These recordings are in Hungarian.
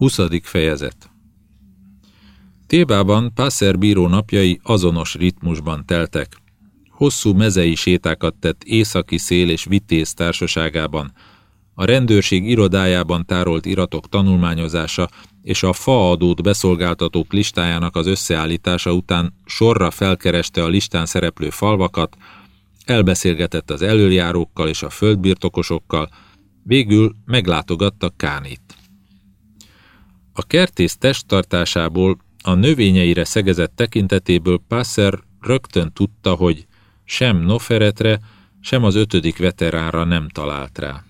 20. fejezet Tébában Passer bíró napjai azonos ritmusban teltek. Hosszú mezei sétákat tett északi szél és vitéz társaságában, a rendőrség irodájában tárolt iratok tanulmányozása és a faadót beszolgáltatók listájának az összeállítása után sorra felkereste a listán szereplő falvakat, elbeszélgetett az előjárókkal és a földbirtokosokkal, végül meglátogatta Kánit. A kertész testtartásából, a növényeire szegezett tekintetéből Passer rögtön tudta, hogy sem Noferetre, sem az ötödik veteránra nem talált rá.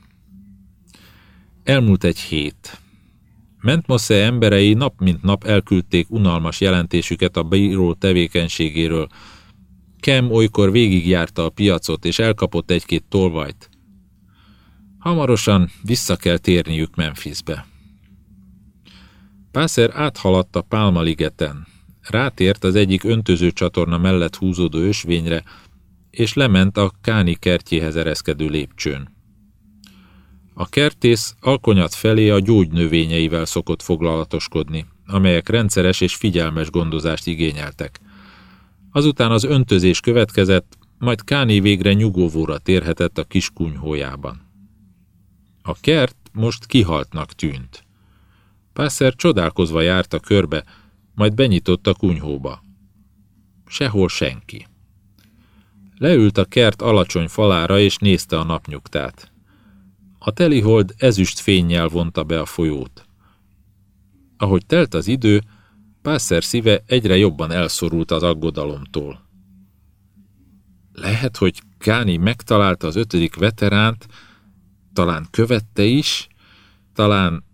Elmúlt egy hét. Mentmosze emberei nap mint nap elküldték unalmas jelentésüket a bíró tevékenységéről. Kem olykor végigjárta a piacot, és elkapott egy-két tolvajt. Hamarosan vissza kell térniük Memphisbe. Pászer áthaladt a Pálmaligeten. Rátért az egyik öntöző csatorna mellett húzódó ösvényre, és lement a Káni kertjéhez ereszkedő lépcsőn. A kertész alkonyat felé a gyógynövényeivel szokott foglalatoskodni, amelyek rendszeres és figyelmes gondozást igényeltek. Azután az öntözés következett, majd Káni végre nyugovóra térhetett a kis kunyhójában. A kert most kihaltnak tűnt. Pászer csodálkozva járta körbe, majd benyitott a kunyhóba. Sehol senki. Leült a kert alacsony falára, és nézte a napnyugtát. A telihold ezüst fényjel vonta be a folyót. Ahogy telt az idő, Pászer szíve egyre jobban elszorult az aggodalomtól. Lehet, hogy Káni megtalálta az ötödik veteránt, talán követte is, talán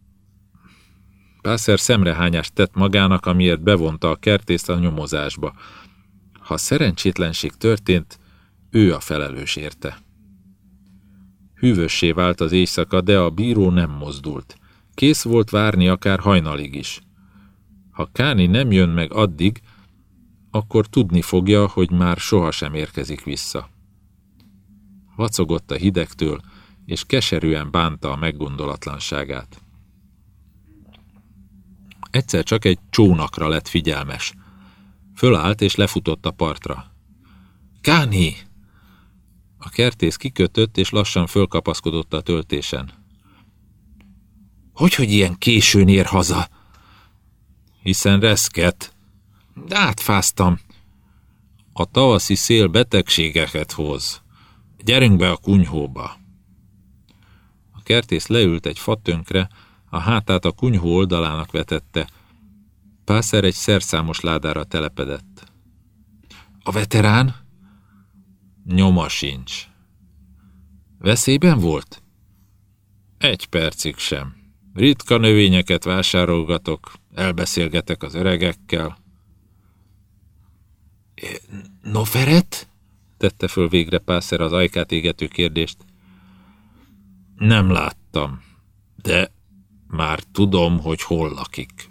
Pászer szemrehányást tett magának, amiért bevonta a kertészt a nyomozásba. Ha szerencsétlenség történt, ő a felelős érte. Hűvössé vált az éjszaka, de a bíró nem mozdult. Kész volt várni akár hajnalig is. Ha Káni nem jön meg addig, akkor tudni fogja, hogy már sohasem érkezik vissza. Vacogott a hidegtől, és keserűen bánta a meggondolatlanságát. Egyszer csak egy csónakra lett figyelmes. Fölállt és lefutott a partra. Káni! A kertész kikötött, és lassan fölkapaszkodott a töltésen. Hogy, hogy ilyen későn ér haza? Hiszen reszket. De átfáztam. A tavaszi szél betegségeket hoz. Gyerünk be a kunyhóba. A kertész leült egy fatönkre, a hátát a kunyhó oldalának vetette. Pászer egy szerszámos ládára telepedett. A veterán? Nyoma sincs. Veszélyben volt? Egy percig sem. Ritka növényeket vásárolgatok, elbeszélgetek az öregekkel. Noferet? tette föl végre Pászer az ajkát égető kérdést. Nem láttam, de már tudom, hogy hol lakik.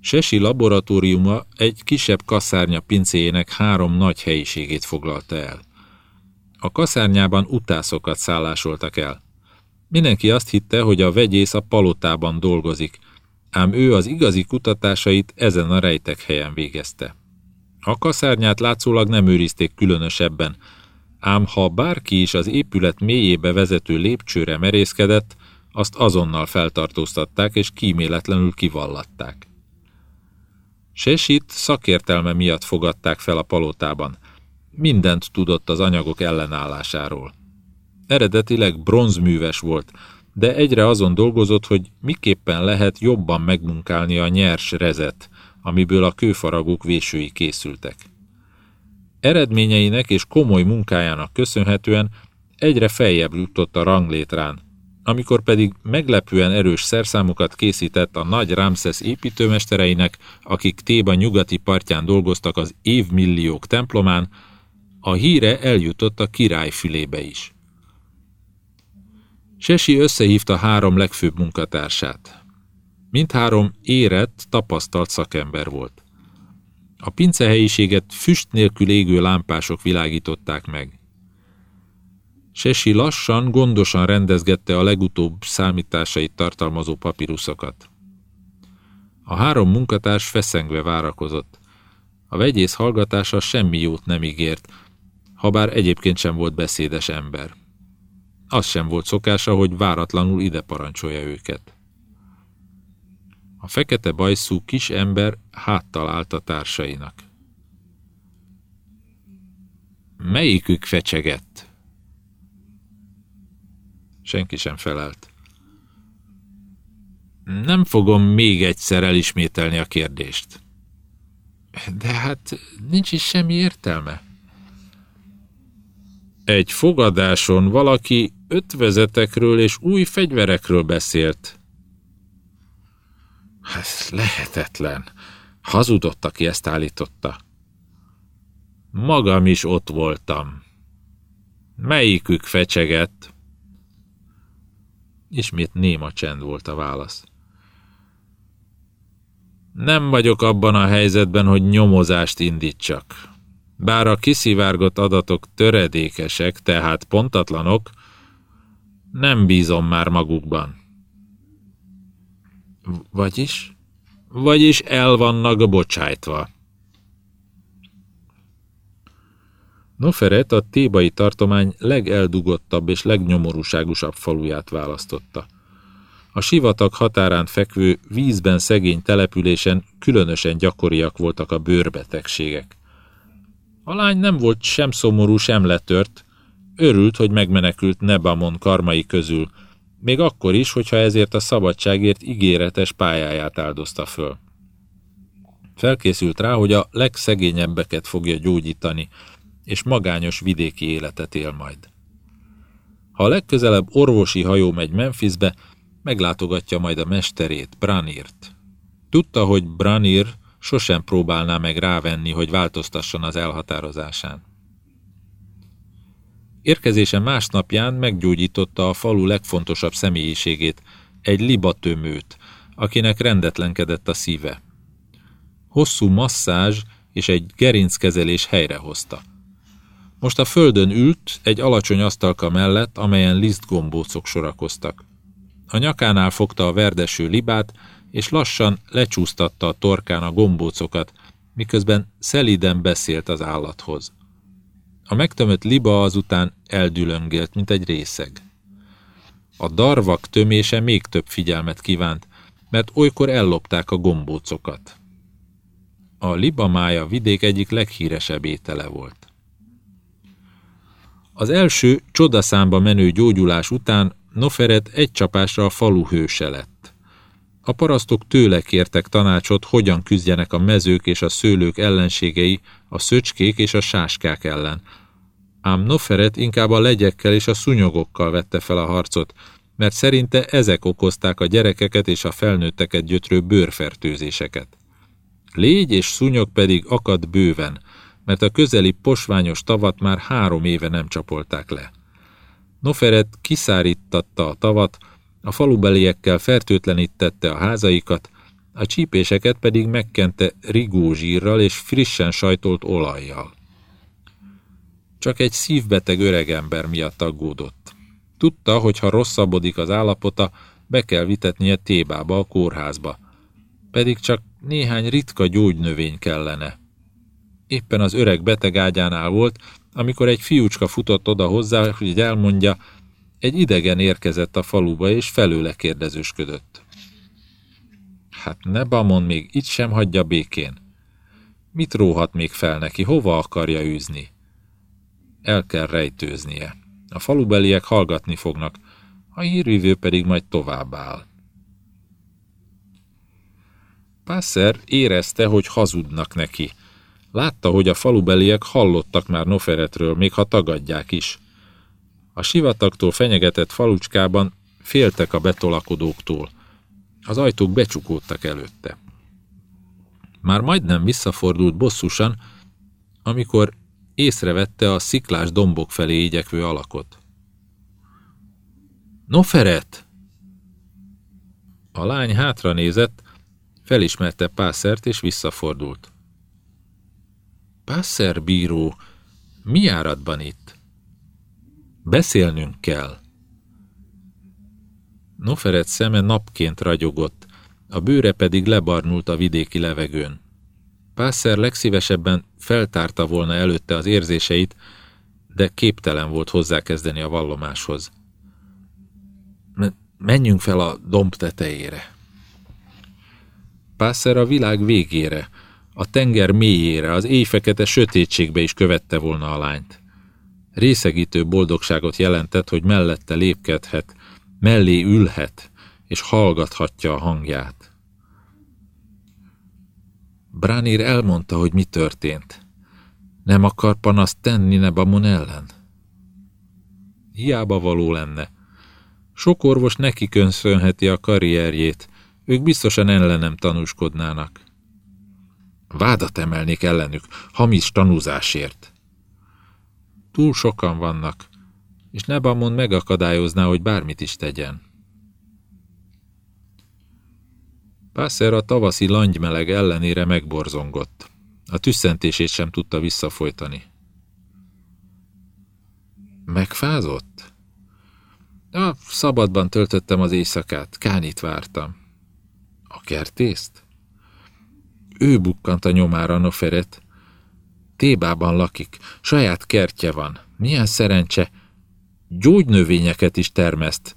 Sesi laboratóriuma egy kisebb kaszárnya pincéjének három nagy helyiségét foglalta el. A kaszárnyában utászokat szállásoltak el. Mindenki azt hitte, hogy a vegyész a palotában dolgozik, ám ő az igazi kutatásait ezen a rejtek helyen végezte. A kaszárnyát látszólag nem őrizték különösebben, ám ha bárki is az épület mélyébe vezető lépcsőre merészkedett, azt azonnal feltartóztatták és kíméletlenül kivallatták. Sesit szakértelme miatt fogadták fel a palotában. Mindent tudott az anyagok ellenállásáról. Eredetileg bronzműves volt, de egyre azon dolgozott, hogy miképpen lehet jobban megmunkálni a nyers rezet, amiből a kőfaragók vésői készültek. Eredményeinek és komoly munkájának köszönhetően egyre feljebb jutott a ranglétrán, amikor pedig meglepően erős szerszámokat készített a nagy Ramses építőmestereinek, akik Téba nyugati partján dolgoztak az évmilliók templomán, a híre eljutott a király fülébe is. Sesi összehívta három legfőbb munkatársát. Mindhárom érett, tapasztalt szakember volt. A pincehelyiséget füst nélkül égő lámpások világították meg. Sesi lassan, gondosan rendezgette a legutóbb számításait tartalmazó papíruszokat. A három munkatárs feszengve várakozott. A vegyész hallgatása semmi jót nem ígért, habár egyébként sem volt beszédes ember. Az sem volt szokása, hogy váratlanul ide parancsolja őket. A fekete bajszú kis ember háttal állt a társainak. Melyikük fecsegett? Senki sem felelt. Nem fogom még egyszer elismételni a kérdést. De hát nincs is semmi értelme. Egy fogadáson valaki ötvezetekről és új fegyverekről beszélt. Ez lehetetlen. Hazudott, aki ezt állította. Magam is ott voltam. Melyikük fecsegett? Ismét néma csend volt a válasz. Nem vagyok abban a helyzetben, hogy nyomozást indítsak. Bár a kiszivárgott adatok töredékesek, tehát pontatlanok, nem bízom már magukban. Vagyis? Vagyis el vannak bocsájtva. Noferet a tébai tartomány legeldugottabb és legnyomorúságosabb faluját választotta. A sivatag határán fekvő vízben szegény településen különösen gyakoriak voltak a bőrbetegségek. A lány nem volt sem szomorú, sem letört, örült, hogy megmenekült Nebamon karmai közül, még akkor is, hogyha ezért a szabadságért ígéretes pályáját áldozta föl. Felkészült rá, hogy a legszegényebbeket fogja gyógyítani, és magányos vidéki életet él majd. Ha a legközelebb orvosi hajó megy Memphisbe, meglátogatja majd a mesterét, Branirt. Tudta, hogy Branir sosem próbálná meg rávenni, hogy változtasson az elhatározásán. Érkezése másnapján meggyógyította a falu legfontosabb személyiségét, egy libatömőt, akinek rendetlenkedett a szíve. Hosszú masszázs és egy gerinckezelés helyrehozta. Most a földön ült, egy alacsony asztalka mellett, amelyen lisztgombócok sorakoztak. A nyakánál fogta a verdeső libát, és lassan lecsúsztatta a torkán a gombócokat, miközben szeliden beszélt az állathoz. A megtömött liba azután eldülöngélt, mint egy részeg. A darvak tömése még több figyelmet kívánt, mert olykor ellopták a gombócokat. A libamája vidék egyik leghíresebb étele volt. Az első csodaszámba menő gyógyulás után Noferet egy csapásra a falu hőse lett. A parasztok tőle kértek tanácsot, hogyan küzdjenek a mezők és a szőlők ellenségei, a szöcskék és a sáskák ellen. Ám Noferet inkább a legyekkel és a szunyogokkal vette fel a harcot, mert szerinte ezek okozták a gyerekeket és a felnőtteket gyötrő bőrfertőzéseket. Légy és szúnyog pedig akad bőven, mert a közeli posványos tavat már három éve nem csapolták le. Noferet kiszárítatta a tavat, a falubeliekkel fertőtlenítette a házaikat, a csípéseket pedig megkente rigózsírral és frissen sajtolt olajjal. Csak egy szívbeteg öregember miatt aggódott. Tudta, hogy ha rosszabbodik az állapota, be kell vitetnie Tébába, a kórházba. Pedig csak néhány ritka gyógynövény kellene. Éppen az öreg beteg ágyánál volt, amikor egy fiúcska futott oda hozzá, hogy elmondja, egy idegen érkezett a faluba, és felőle kérdezősködött. Hát ne Bamon még itt sem hagyja békén. Mit róhat még fel neki, hova akarja űzni? El kell rejtőznie. A falubeliek hallgatni fognak, a hírvívő pedig majd tovább áll. Pászer érezte, hogy hazudnak neki, Látta, hogy a falubeliek hallottak már Noferetről, még ha tagadják is. A sivatagtól fenyegetett falucskában féltek a betolakodóktól. Az ajtók becsukódtak előtte. Már majdnem visszafordult bosszusan, amikor észrevette a sziklás dombok felé igyekvő alakot. Noferet! A lány hátra nézett, felismerte Pászert és visszafordult. Passer bíró, mi áradban itt? Beszélnünk kell. Noferet szeme napként ragyogott, a bőre pedig lebarnult a vidéki levegőn. Pászer legszívesebben feltárta volna előtte az érzéseit, de képtelen volt hozzákezdeni a vallomáshoz. Menjünk fel a domb tetejére. Pászer a világ végére, a tenger mélyére, az éjfekete sötétségbe is követte volna a lányt. Részegítő boldogságot jelentett, hogy mellette lépkedhet, mellé ülhet, és hallgathatja a hangját. Bránir elmondta, hogy mi történt. Nem akar panaszt tenni Nebamon ellen? Hiába való lenne. Sok orvos neki köszönheti a karrierjét, ők biztosan ellenem tanúskodnának. Vádat emelnék ellenük, hamis tanúzásért. Túl sokan vannak, és Nebamon megakadályozná, hogy bármit is tegyen. Pászer a tavaszi langymeleg ellenére megborzongott. A tüsszentését sem tudta visszafolytani. Megfázott? A szabadban töltöttem az éjszakát, Kánit vártam. A kertészt? Ő bukkant a nyomára Noferet. Tébában lakik, saját kertje van. Milyen szerencse! Gyógynövényeket is termeszt.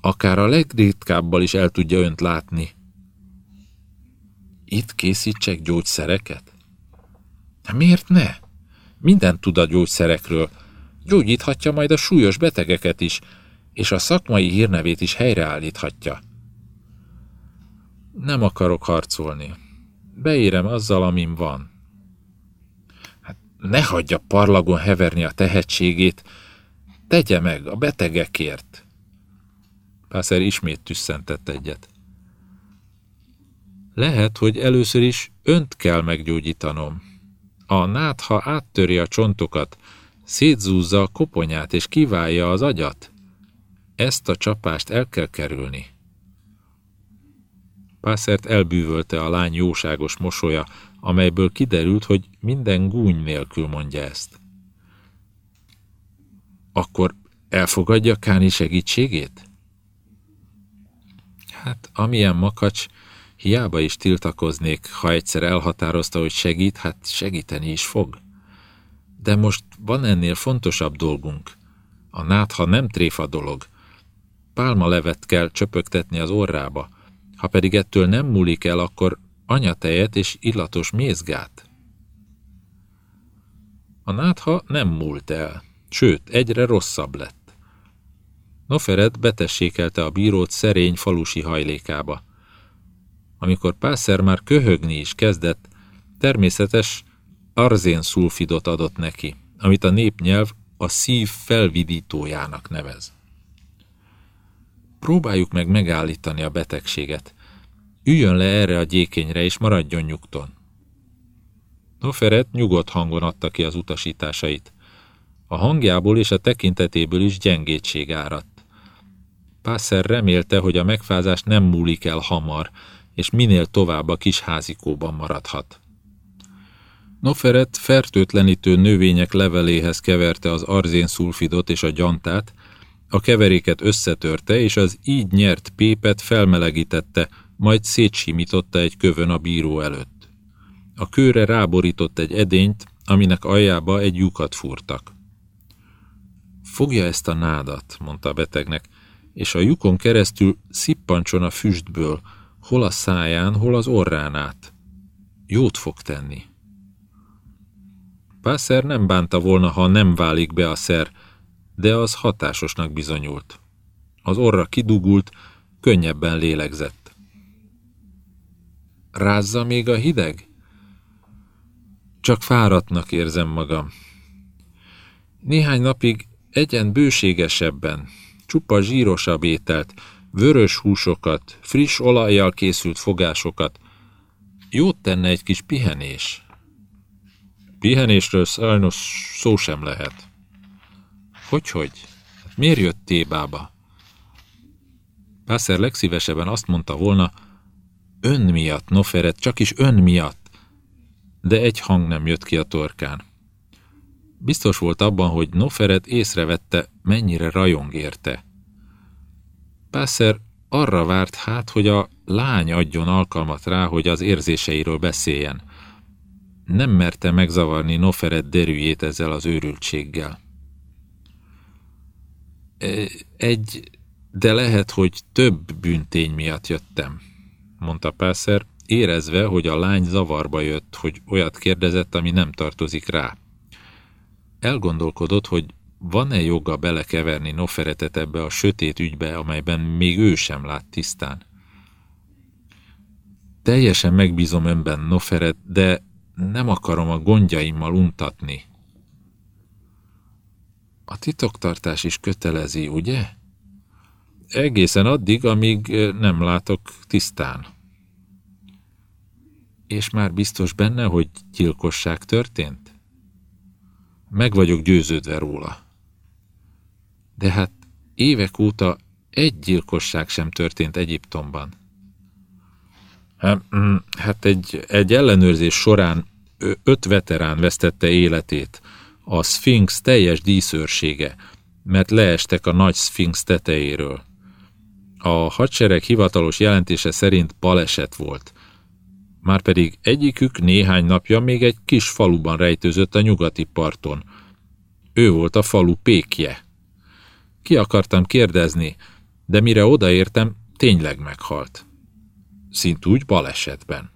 Akár a legritkábbal is el tudja önt látni. Itt készítsek gyógyszereket? Miért ne? Minden tud a gyógyszerekről. Gyógyíthatja majd a súlyos betegeket is, és a szakmai hírnevét is helyreállíthatja. Nem akarok harcolni. Beérem azzal, amim van. Hát ne hagyja parlagon heverni a tehetségét, tegye meg a betegekért. Pászer ismét tüsszentett egyet. Lehet, hogy először is önt kell meggyógyítanom. A nátha áttöri a csontokat, szétzúzza a koponyát és kiválja az agyat. Ezt a csapást el kell kerülni. Pászert elbűvölte a lány jóságos mosolya, amelyből kiderült, hogy minden gúny nélkül mondja ezt. Akkor elfogadja Káni segítségét? Hát, amilyen makacs, hiába is tiltakoznék, ha egyszer elhatározta, hogy segít, hát segíteni is fog. De most van ennél fontosabb dolgunk. A nátha nem tréfa dolog. Pálma levet kell csöpögtetni az orrába, ha pedig ettől nem múlik el, akkor anyatejet és illatos mézgát. A nátha nem múlt el, sőt, egyre rosszabb lett. Noferet betessékelte a bírót szerény falusi hajlékába. Amikor Pászer már köhögni is kezdett, természetes arzén szulfidot adott neki, amit a népnyelv a szív felvidítójának nevez. Próbáljuk meg megállítani a betegséget. Üljön le erre a gyékényre, és maradjon nyugton. Noferet nyugodt hangon adta ki az utasításait. A hangjából és a tekintetéből is gyengétség áradt. Pászer remélte, hogy a megfázás nem múlik el hamar, és minél tovább a kis házikóban maradhat. Noferet fertőtlenítő növények leveléhez keverte az arzén szulfidot és a gyantát, a keveréket összetörte, és az így nyert pépet felmelegítette, majd szétsimította egy kövön a bíró előtt. A kőre ráborított egy edényt, aminek aljába egy lyukat fúrtak. Fogja ezt a nádat, mondta a betegnek, és a lyukon keresztül szippancson a füstből, hol a száján, hol az orrán át. Jót fog tenni. Pászer nem bánta volna, ha nem válik be a szer, de az hatásosnak bizonyult. Az orra kidugult, könnyebben lélegzett. Rázza még a hideg? Csak fáradtnak érzem magam. Néhány napig egyen bőségesebben, csupa zsírosabb ételt, vörös húsokat, friss olajjal készült fogásokat. Jót tenne egy kis pihenés. Pihenésről sajnos szó sem lehet. Hogyhogy? Hát miért jött Tébába? Pászer legszívesebben azt mondta volna, ön miatt, Noferet, csak is ön miatt. De egy hang nem jött ki a torkán. Biztos volt abban, hogy Noferet észrevette, mennyire rajong érte. Pászer arra várt hát, hogy a lány adjon alkalmat rá, hogy az érzéseiről beszéljen. Nem merte megzavarni Noferet derűjét ezzel az őrültséggel. E, egy, de lehet, hogy több bűntény miatt jöttem, mondta Pászer, érezve, hogy a lány zavarba jött, hogy olyat kérdezett, ami nem tartozik rá. Elgondolkodott, hogy van-e joga belekeverni Noferetet ebbe a sötét ügybe, amelyben még ő sem lát tisztán. Teljesen megbízom önben, Noferet, de nem akarom a gondjaimmal untatni. A titoktartás is kötelezi, ugye? Egészen addig, amíg nem látok tisztán. És már biztos benne, hogy gyilkosság történt? Meg vagyok győződve róla. De hát évek óta egy gyilkosság sem történt Egyiptomban. Hát, mm, hát egy, egy ellenőrzés során öt veterán vesztette életét, a Sphinx teljes díszőrsége, mert leestek a nagy Sphinx tetejéről. A hadsereg hivatalos jelentése szerint baleset volt. Márpedig egyikük néhány napja még egy kis faluban rejtőzött a nyugati parton. Ő volt a falu pékje. Ki akartam kérdezni, de mire odaértem, tényleg meghalt. Szint úgy balesetben.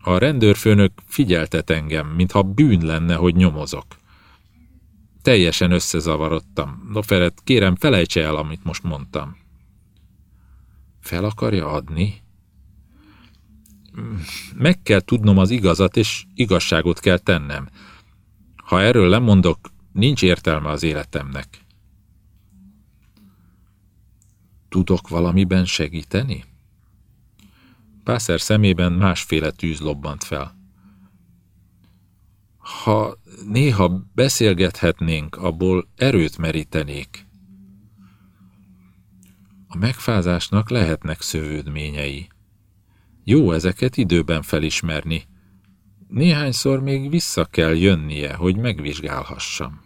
A rendőrfőnök figyeltet engem, mintha bűn lenne, hogy nyomozok. Teljesen összezavarodtam. Noferet, kérem, felejtse el, amit most mondtam. Fel akarja adni? Meg kell tudnom az igazat, és igazságot kell tennem. Ha erről lemondok, nincs értelme az életemnek. Tudok valamiben segíteni? Pászer szemében másféle tűz lobbant fel. Ha néha beszélgethetnénk, abból erőt merítenék. A megfázásnak lehetnek szövődményei. Jó ezeket időben felismerni. Néhányszor még vissza kell jönnie, hogy megvizsgálhassam.